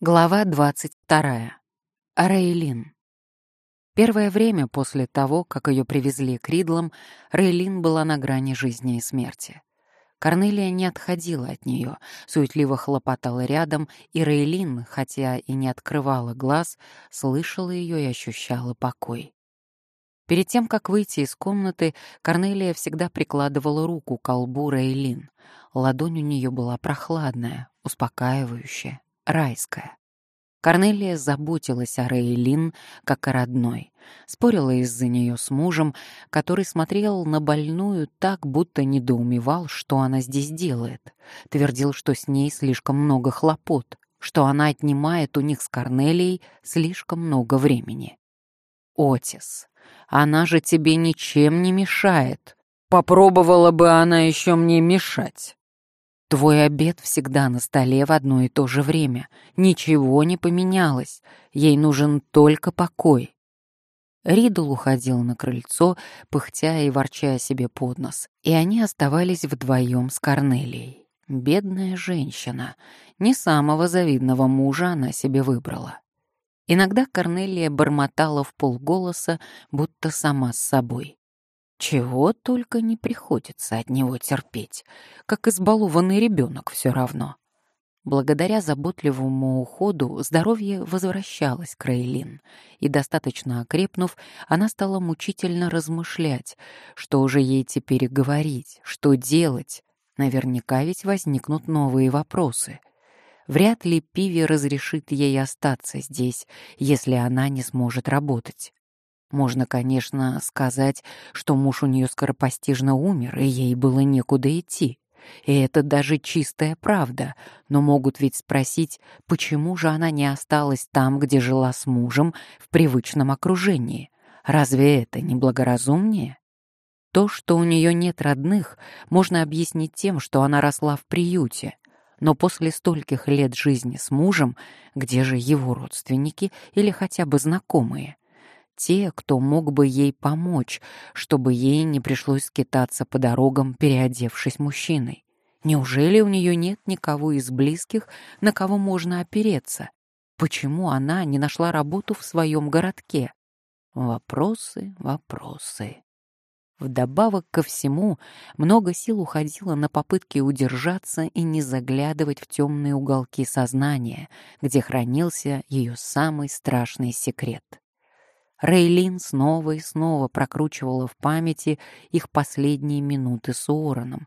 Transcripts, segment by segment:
Глава 22. Рейлин. Первое время после того, как ее привезли к Ридлам, Рейлин была на грани жизни и смерти. Корнелия не отходила от нее, суетливо хлопотала рядом, и Рейлин, хотя и не открывала глаз, слышала ее и ощущала покой. Перед тем, как выйти из комнаты, Корнелия всегда прикладывала руку к колбу Рейлин. Ладонь у нее была прохладная, успокаивающая райская. Корнелия заботилась о Рейлин как о родной, спорила из-за нее с мужем, который смотрел на больную так, будто недоумевал, что она здесь делает, твердил, что с ней слишком много хлопот, что она отнимает у них с Корнелией слишком много времени. «Отис, она же тебе ничем не мешает. Попробовала бы она еще мне мешать». Твой обед всегда на столе в одно и то же время. Ничего не поменялось. Ей нужен только покой. Ридл уходил на крыльцо, пыхтя и ворчая себе под нос, и они оставались вдвоем с Корнелией. Бедная женщина. Не самого завидного мужа она себе выбрала. Иногда Корнелия бормотала в полголоса, будто сама с собой. Чего только не приходится от него терпеть, как избалованный ребенок все равно. Благодаря заботливому уходу здоровье возвращалось к Рейлин, и, достаточно окрепнув, она стала мучительно размышлять, что же ей теперь говорить, что делать. Наверняка ведь возникнут новые вопросы. Вряд ли Пиви разрешит ей остаться здесь, если она не сможет работать. Можно, конечно, сказать, что муж у нее скоропостижно умер, и ей было некуда идти. И это даже чистая правда, но могут ведь спросить, почему же она не осталась там, где жила с мужем, в привычном окружении. Разве это не благоразумнее? То, что у нее нет родных, можно объяснить тем, что она росла в приюте. Но после стольких лет жизни с мужем, где же его родственники или хотя бы знакомые? Те, кто мог бы ей помочь, чтобы ей не пришлось скитаться по дорогам, переодевшись мужчиной. Неужели у нее нет никого из близких, на кого можно опереться? Почему она не нашла работу в своем городке? Вопросы, вопросы. Вдобавок ко всему, много сил уходило на попытки удержаться и не заглядывать в темные уголки сознания, где хранился ее самый страшный секрет. Рейлин снова и снова прокручивала в памяти их последние минуты с Уорреном.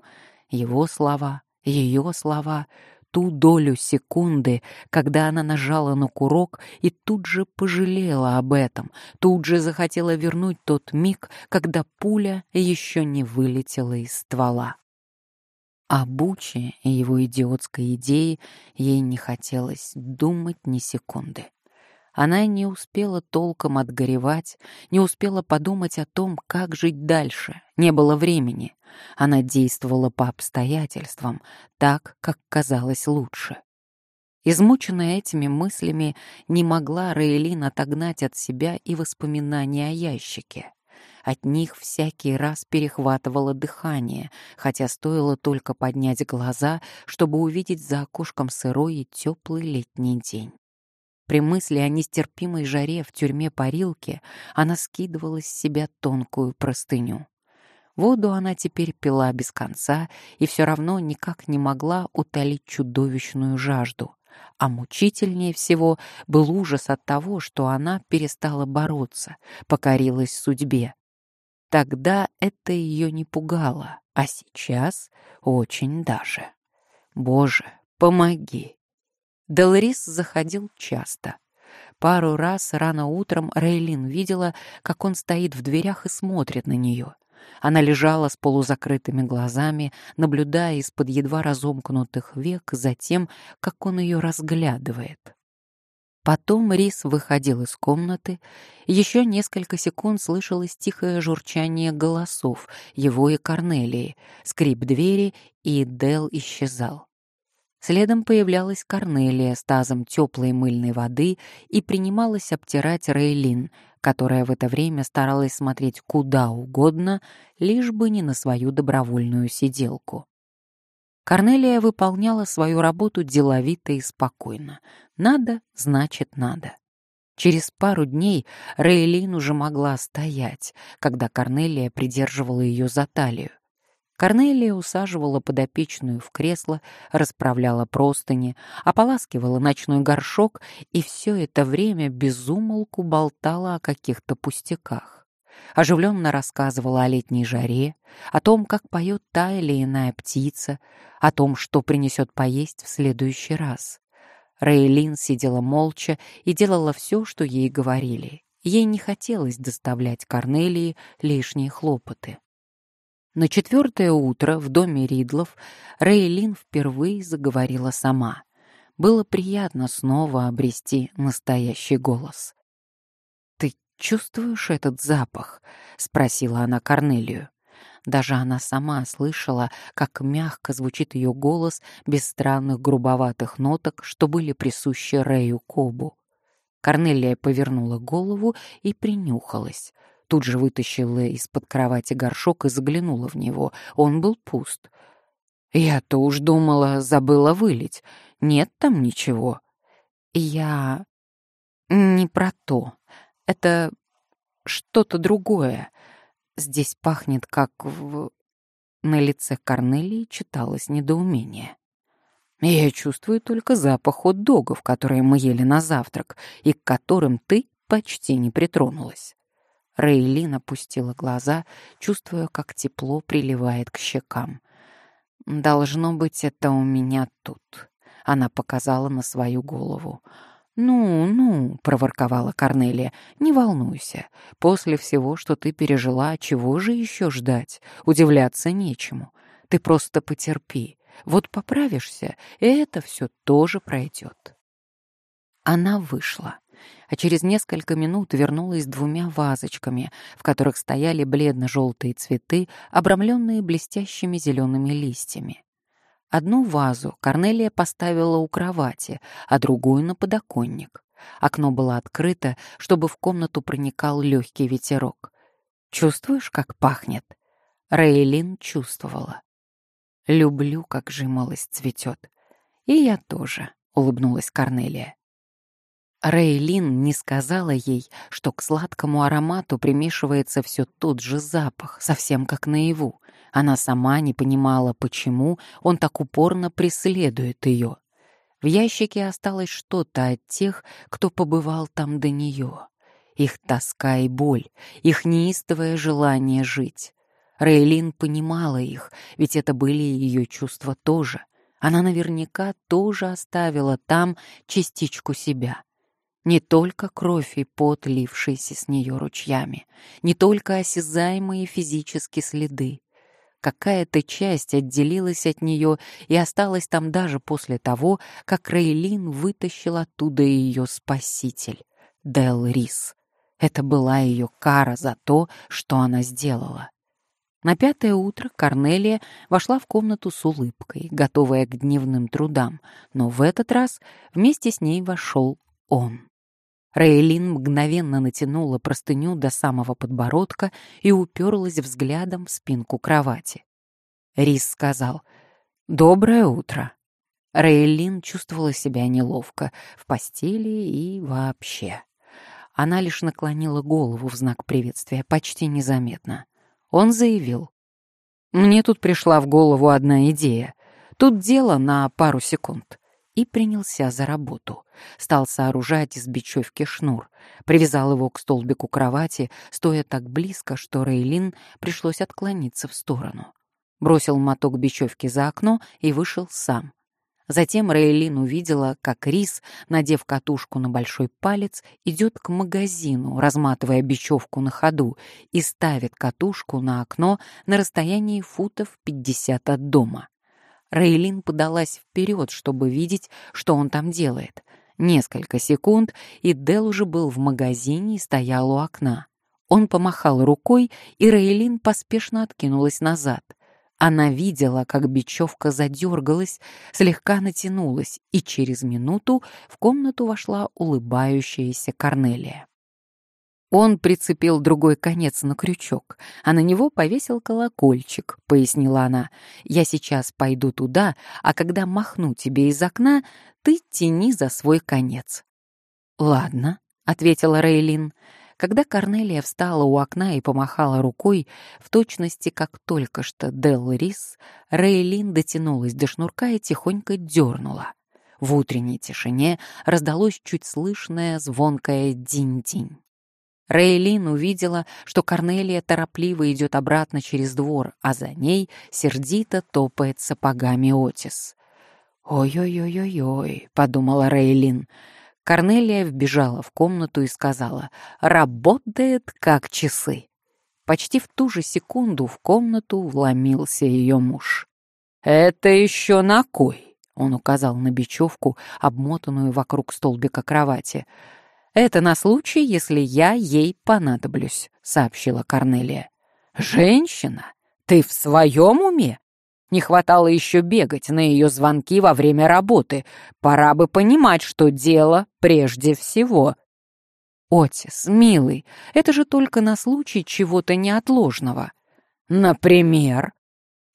Его слова, ее слова, ту долю секунды, когда она нажала на курок и тут же пожалела об этом, тут же захотела вернуть тот миг, когда пуля еще не вылетела из ствола. О Буче и его идиотской идее ей не хотелось думать ни секунды. Она не успела толком отгоревать, не успела подумать о том, как жить дальше. Не было времени. Она действовала по обстоятельствам, так, как казалось лучше. Измученная этими мыслями, не могла Рейлин отогнать от себя и воспоминания о ящике. От них всякий раз перехватывало дыхание, хотя стоило только поднять глаза, чтобы увидеть за окошком сырой и теплый летний день. При мысли о нестерпимой жаре в тюрьме парилки она скидывала с себя тонкую простыню. Воду она теперь пила без конца и все равно никак не могла утолить чудовищную жажду. А мучительнее всего был ужас от того, что она перестала бороться, покорилась судьбе. Тогда это ее не пугало, а сейчас очень даже. «Боже, помоги!» Делрис заходил часто. Пару раз рано утром Рейлин видела, как он стоит в дверях и смотрит на нее. Она лежала с полузакрытыми глазами, наблюдая из-под едва разомкнутых век за тем, как он ее разглядывает. Потом Рис выходил из комнаты. Еще несколько секунд слышалось тихое журчание голосов, его и Корнелии, скрип двери, и Дел исчезал. Следом появлялась Корнелия с тазом теплой мыльной воды и принималась обтирать Рейлин, которая в это время старалась смотреть куда угодно, лишь бы не на свою добровольную сиделку. Корнелия выполняла свою работу деловито и спокойно. Надо, значит, надо. Через пару дней Рейлин уже могла стоять, когда Корнелия придерживала ее за талию. Корнелия усаживала подопечную в кресло, расправляла простыни, ополаскивала ночной горшок и все это время безумолку болтала о каких-то пустяках. Оживленно рассказывала о летней жаре, о том, как поет та или иная птица, о том, что принесет поесть в следующий раз. Рейлин сидела молча и делала все, что ей говорили. Ей не хотелось доставлять Корнелии лишние хлопоты. На четвертое утро в доме Ридлов Рейлин впервые заговорила сама. Было приятно снова обрести настоящий голос. «Ты чувствуешь этот запах?» — спросила она Корнелию. Даже она сама слышала, как мягко звучит ее голос без странных грубоватых ноток, что были присущи Рэю Кобу. Корнелия повернула голову и принюхалась — Тут же вытащила из-под кровати горшок и заглянула в него. Он был пуст. Я-то уж думала, забыла вылить. Нет там ничего. Я... Не про то. Это что-то другое. Здесь пахнет как в... На лице Корнелии читалось недоумение. Я чувствую только запах хот-догов, которые мы ели на завтрак, и к которым ты почти не притронулась. Рейлин опустила глаза, чувствуя, как тепло приливает к щекам. «Должно быть, это у меня тут», — она показала на свою голову. «Ну, ну», — проворковала Корнелия, — «не волнуйся. После всего, что ты пережила, чего же еще ждать? Удивляться нечему. Ты просто потерпи. Вот поправишься, и это все тоже пройдет». Она вышла а через несколько минут вернулась с двумя вазочками, в которых стояли бледно-желтые цветы, обрамленные блестящими зелеными листьями. Одну вазу Корнелия поставила у кровати, а другую — на подоконник. Окно было открыто, чтобы в комнату проникал легкий ветерок. «Чувствуешь, как пахнет?» Рейлин чувствовала. «Люблю, как жимолость цветет». «И я тоже», — улыбнулась Корнелия. Рейлин не сказала ей, что к сладкому аромату примешивается все тот же запах, совсем как наяву. Она сама не понимала, почему он так упорно преследует ее. В ящике осталось что-то от тех, кто побывал там до нее. Их тоска и боль, их неистовое желание жить. Рейлин понимала их, ведь это были ее чувства тоже. Она наверняка тоже оставила там частичку себя — не только кровь и пот, лившиеся с нее ручьями, не только осязаемые физические следы. Какая-то часть отделилась от нее и осталась там даже после того, как Рейлин вытащил оттуда ее спаситель, Дел Рис. Это была ее кара за то, что она сделала. На пятое утро Корнелия вошла в комнату с улыбкой, готовая к дневным трудам, но в этот раз вместе с ней вошел он. Рейлин мгновенно натянула простыню до самого подбородка и уперлась взглядом в спинку кровати. Рис сказал «Доброе утро». Рейлин чувствовала себя неловко в постели и вообще. Она лишь наклонила голову в знак приветствия, почти незаметно. Он заявил «Мне тут пришла в голову одна идея. Тут дело на пару секунд» и принялся за работу. Стал сооружать из бечевки шнур. Привязал его к столбику кровати, стоя так близко, что Рейлин пришлось отклониться в сторону. Бросил моток бечевки за окно и вышел сам. Затем Рейлин увидела, как Рис, надев катушку на большой палец, идет к магазину, разматывая бечевку на ходу, и ставит катушку на окно на расстоянии футов 50 от дома. Рейлин подалась вперед, чтобы видеть, что он там делает. Несколько секунд, и Дел уже был в магазине и стоял у окна. Он помахал рукой, и Рейлин поспешно откинулась назад. Она видела, как бечевка задергалась, слегка натянулась, и через минуту в комнату вошла улыбающаяся Корнелия. Он прицепил другой конец на крючок, а на него повесил колокольчик, пояснила она. Я сейчас пойду туда, а когда махну тебе из окна, ты тяни за свой конец. Ладно, ответила Рейлин. Когда Корнелия встала у окна и помахала рукой, в точности, как только что Дел Рис, Рейлин дотянулась до шнурка и тихонько дернула. В утренней тишине раздалось чуть слышное звонкое динь-динь. Рейлин увидела, что Корнелия торопливо идет обратно через двор, а за ней сердито топает сапогами Отис. «Ой-ой-ой-ой-ой», — подумала Рейлин, — Корнелия вбежала в комнату и сказала «Работает как часы». Почти в ту же секунду в комнату вломился ее муж. «Это еще на кой?» — он указал на бечевку, обмотанную вокруг столбика кровати. «Это на случай, если я ей понадоблюсь», — сообщила Корнелия. «Женщина? Ты в своем уме?» Не хватало еще бегать на ее звонки во время работы. Пора бы понимать, что дело прежде всего. Отис, милый, это же только на случай чего-то неотложного. Например?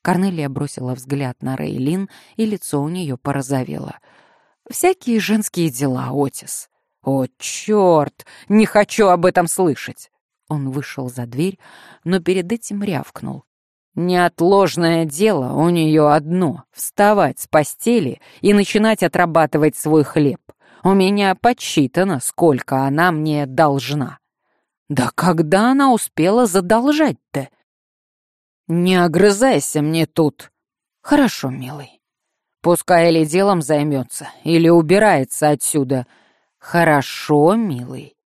Корнелия бросила взгляд на Рейлин, и лицо у нее порозовело. «Всякие женские дела, Отис». «О, черт! Не хочу об этом слышать!» Он вышел за дверь, но перед этим рявкнул. Неотложное дело у нее одно — вставать с постели и начинать отрабатывать свой хлеб. У меня подсчитано, сколько она мне должна. Да когда она успела задолжать-то? Не огрызайся мне тут. Хорошо, милый. Пускай или делом займется, или убирается отсюда. Хорошо, милый.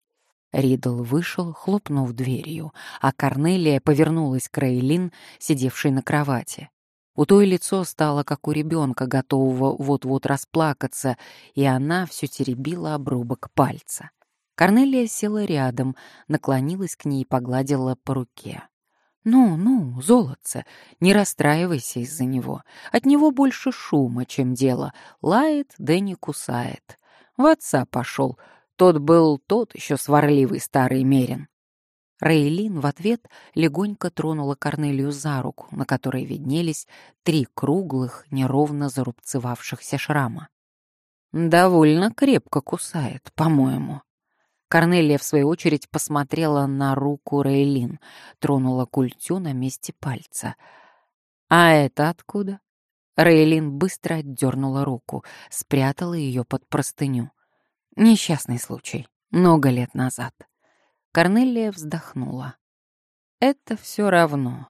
Ридл вышел, хлопнув дверью, а Корнелия повернулась к Рейлин, сидевшей на кровати. У той лицо стало, как у ребенка, готового вот-вот расплакаться, и она все теребила обрубок пальца. Корнелия села рядом, наклонилась к ней и погладила по руке. «Ну, ну, золотце, не расстраивайся из-за него. От него больше шума, чем дело. Лает, да не кусает. В отца пошел, тот был тот еще сварливый старый мерин. Рейлин в ответ легонько тронула Корнелию за руку, на которой виднелись три круглых, неровно зарубцевавшихся шрама. «Довольно крепко кусает, по-моему». Корнелия, в свою очередь, посмотрела на руку Рейлин, тронула культю на месте пальца. «А это откуда?» Рейлин быстро отдернула руку, спрятала ее под простыню. Несчастный случай. Много лет назад. Корнелия вздохнула. Это все равно.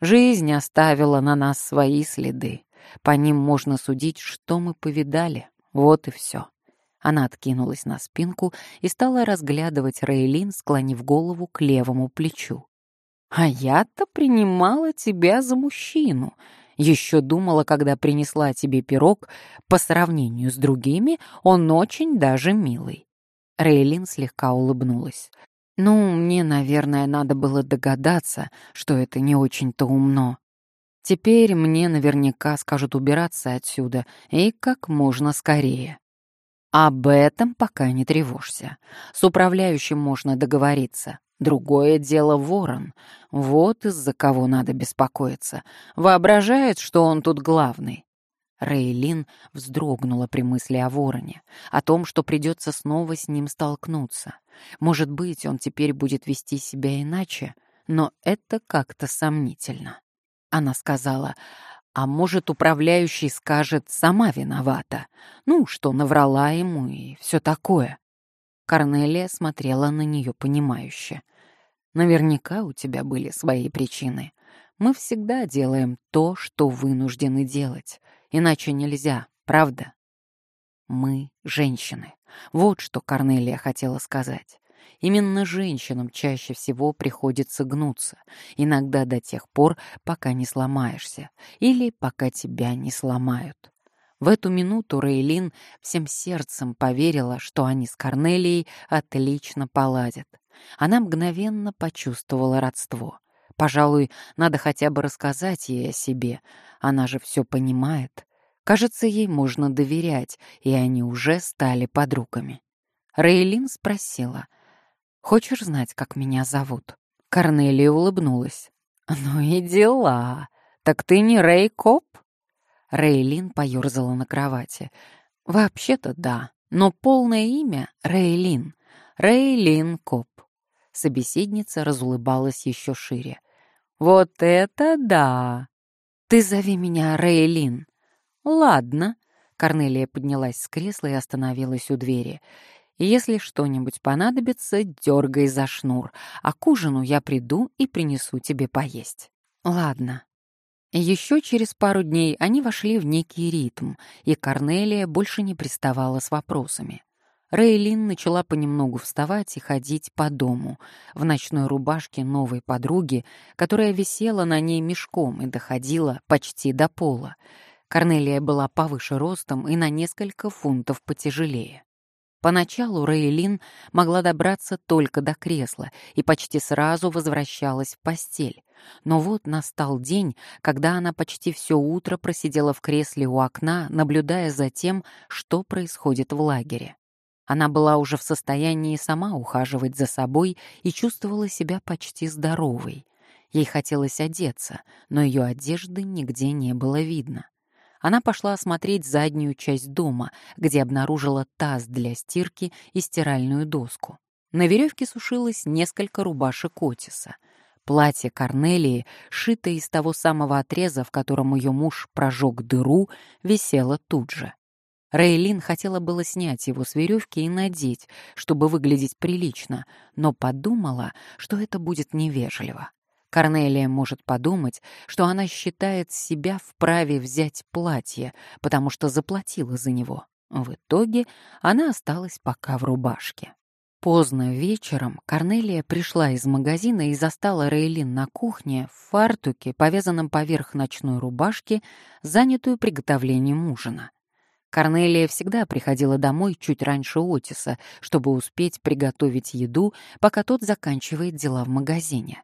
Жизнь оставила на нас свои следы. По ним можно судить, что мы повидали. Вот и все. Она откинулась на спинку и стала разглядывать Рейлин, склонив голову к левому плечу. «А я-то принимала тебя за мужчину. Еще думала, когда принесла тебе пирог, по сравнению с другими он очень даже милый. Рейлин слегка улыбнулась. «Ну, мне, наверное, надо было догадаться, что это не очень-то умно. Теперь мне наверняка скажут убираться отсюда, и как можно скорее. Об этом пока не тревожься. С управляющим можно договориться. Другое дело ворон. Вот из-за кого надо беспокоиться. Воображает, что он тут главный. Рейлин вздрогнула при мысли о вороне, о том, что придется снова с ним столкнуться. Может быть, он теперь будет вести себя иначе, но это как-то сомнительно. Она сказала, а может, управляющий скажет, сама виновата. Ну, что наврала ему и все такое. Корнелия смотрела на нее понимающе. «Наверняка у тебя были свои причины. Мы всегда делаем то, что вынуждены делать. Иначе нельзя, правда?» «Мы — женщины». Вот что Корнелия хотела сказать. Именно женщинам чаще всего приходится гнуться, иногда до тех пор, пока не сломаешься, или пока тебя не сломают. В эту минуту Рейлин всем сердцем поверила, что они с Корнелией отлично поладят. Она мгновенно почувствовала родство. Пожалуй, надо хотя бы рассказать ей о себе. Она же все понимает. Кажется, ей можно доверять, и они уже стали подругами. Рейлин спросила, Хочешь знать, как меня зовут?» Корнелия улыбнулась. «Ну и дела. Так ты не Рэй Коп?» Рейлин поёрзала на кровати. «Вообще-то да, но полное имя — Рейлин. Рейлин Коп». Собеседница разулыбалась еще шире. «Вот это да! Ты зови меня Рейлин». «Ладно». Корнелия поднялась с кресла и остановилась у двери. «Если что-нибудь понадобится, дергай за шнур, а к ужину я приду и принесу тебе поесть». «Ладно». Еще через пару дней они вошли в некий ритм, и Корнелия больше не приставала с вопросами. Рейлин начала понемногу вставать и ходить по дому, в ночной рубашке новой подруги, которая висела на ней мешком и доходила почти до пола. Корнелия была повыше ростом и на несколько фунтов потяжелее. Поначалу Рейлин могла добраться только до кресла и почти сразу возвращалась в постель. Но вот настал день, когда она почти все утро просидела в кресле у окна, наблюдая за тем, что происходит в лагере. Она была уже в состоянии сама ухаживать за собой и чувствовала себя почти здоровой. Ей хотелось одеться, но ее одежды нигде не было видно. Она пошла осмотреть заднюю часть дома, где обнаружила таз для стирки и стиральную доску. На веревке сушилось несколько рубашек Отиса. Платье Корнелии, шитое из того самого отреза, в котором ее муж прожег дыру, висело тут же. Рейлин хотела было снять его с веревки и надеть, чтобы выглядеть прилично, но подумала, что это будет невежливо. Корнелия может подумать, что она считает себя вправе взять платье, потому что заплатила за него. В итоге она осталась пока в рубашке. Поздно вечером Корнелия пришла из магазина и застала Рейлин на кухне в фартуке, повязанном поверх ночной рубашки, занятую приготовлением ужина. Корнелия всегда приходила домой чуть раньше Отиса, чтобы успеть приготовить еду, пока тот заканчивает дела в магазине.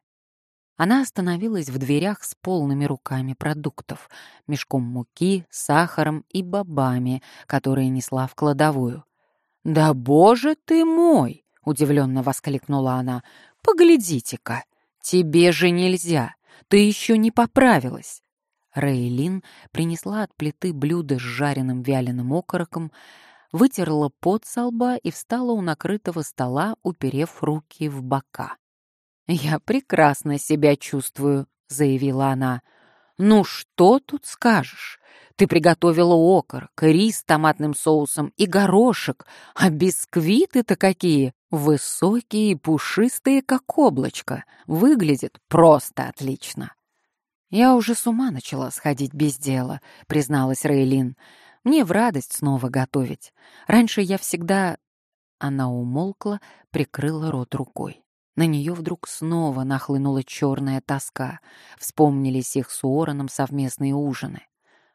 Она остановилась в дверях с полными руками продуктов, мешком муки, сахаром и бобами, которые несла в кладовую. «Да боже ты мой!» — удивленно воскликнула она. «Поглядите-ка! Тебе же нельзя! Ты еще не поправилась!» Рейлин принесла от плиты блюдо с жареным вяленым окороком, вытерла пот со лба и встала у накрытого стола, уперев руки в бока. «Я прекрасно себя чувствую», — заявила она. «Ну что тут скажешь? Ты приготовила окорок, рис с томатным соусом и горошек, а бисквиты-то какие! Высокие и пушистые, как облачко. Выглядит просто отлично». «Я уже с ума начала сходить без дела», — призналась Рейлин. «Мне в радость снова готовить. Раньше я всегда...» Она умолкла, прикрыла рот рукой. На нее вдруг снова нахлынула черная тоска. Вспомнились их с Уорреном совместные ужины.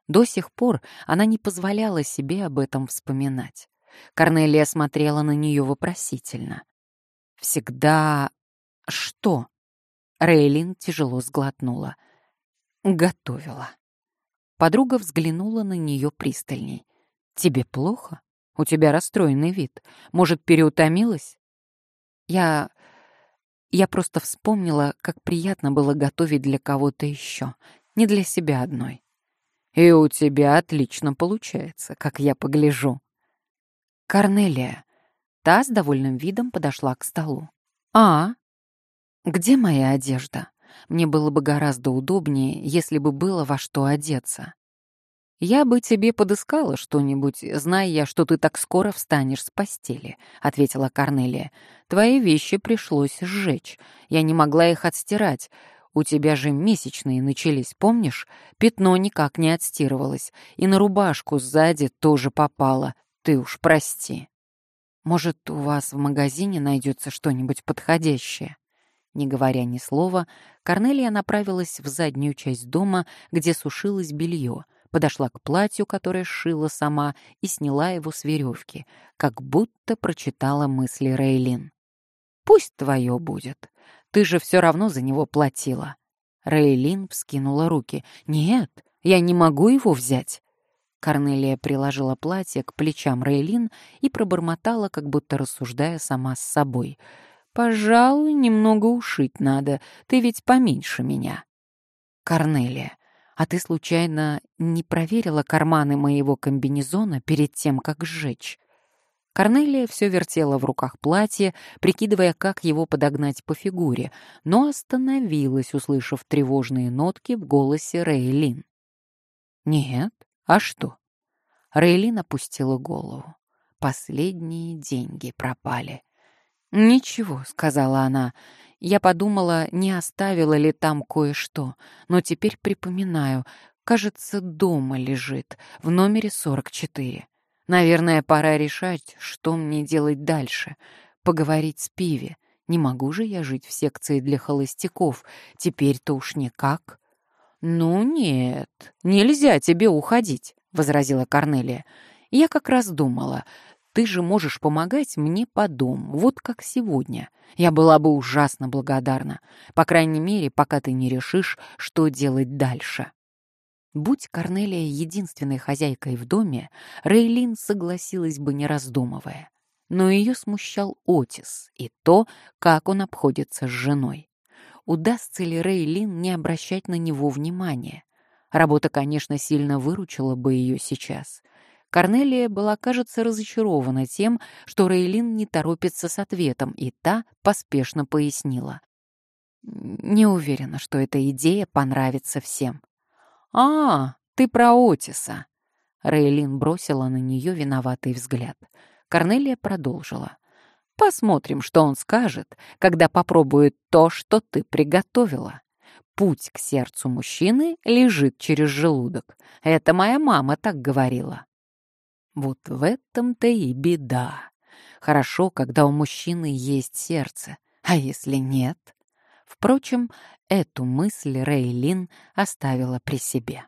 До сих пор она не позволяла себе об этом вспоминать. Корнелия смотрела на нее вопросительно. «Всегда... что?» Рейлин тяжело сглотнула — Готовила. Подруга взглянула на нее пристальней. «Тебе плохо? У тебя расстроенный вид. Может, переутомилась?» «Я... я просто вспомнила, как приятно было готовить для кого-то еще, не для себя одной. И у тебя отлично получается, как я погляжу». «Корнелия». Та с довольным видом подошла к столу. «А? Где моя одежда?» Мне было бы гораздо удобнее, если бы было во что одеться. «Я бы тебе подыскала что-нибудь, зная я, что ты так скоро встанешь с постели», — ответила Корнелия. «Твои вещи пришлось сжечь. Я не могла их отстирать. У тебя же месячные начались, помнишь? Пятно никак не отстирывалось. И на рубашку сзади тоже попало. Ты уж прости. Может, у вас в магазине найдется что-нибудь подходящее?» Не говоря ни слова, Корнелия направилась в заднюю часть дома, где сушилось белье, подошла к платью, которое сшила сама, и сняла его с веревки, как будто прочитала мысли Рейлин. «Пусть твое будет. Ты же все равно за него платила». Рейлин вскинула руки. «Нет, я не могу его взять». Корнелия приложила платье к плечам Рейлин и пробормотала, как будто рассуждая сама с собой — Пожалуй, немного ушить надо, ты ведь поменьше меня. Корнелия, а ты случайно не проверила карманы моего комбинезона перед тем, как сжечь? Корнелия все вертела в руках платье, прикидывая, как его подогнать по фигуре, но остановилась, услышав тревожные нотки в голосе Рейлин. «Нет, а что?» Рейлин опустила голову. Последние деньги пропали. «Ничего», — сказала она. Я подумала, не оставила ли там кое-что, но теперь припоминаю. Кажется, дома лежит, в номере 44. Наверное, пора решать, что мне делать дальше. Поговорить с Пиви. Не могу же я жить в секции для холостяков. Теперь-то уж никак. «Ну нет, нельзя тебе уходить», — возразила Корнелия. «Я как раз думала, ты же можешь помогать мне по дому, вот как сегодня. Я была бы ужасно благодарна, по крайней мере, пока ты не решишь, что делать дальше». Будь Корнелия единственной хозяйкой в доме, Рейлин согласилась бы, не раздумывая. Но ее смущал Отис и то, как он обходится с женой. Удастся ли Рейлин не обращать на него внимания? Работа, конечно, сильно выручила бы ее сейчас. Корнелия была, кажется, разочарована тем, что Рейлин не торопится с ответом, и та поспешно пояснила. «Не уверена, что эта идея понравится всем. «А, ты про Отиса!» Рейлин бросила на нее виноватый взгляд. Корнелия продолжила. «Посмотрим, что он скажет, когда попробует то, что ты приготовила. Путь к сердцу мужчины лежит через желудок. Это моя мама так говорила». Вот в этом-то и беда. Хорошо, когда у мужчины есть сердце, а если нет? Впрочем, Эту мысль Рейлин оставила при себе.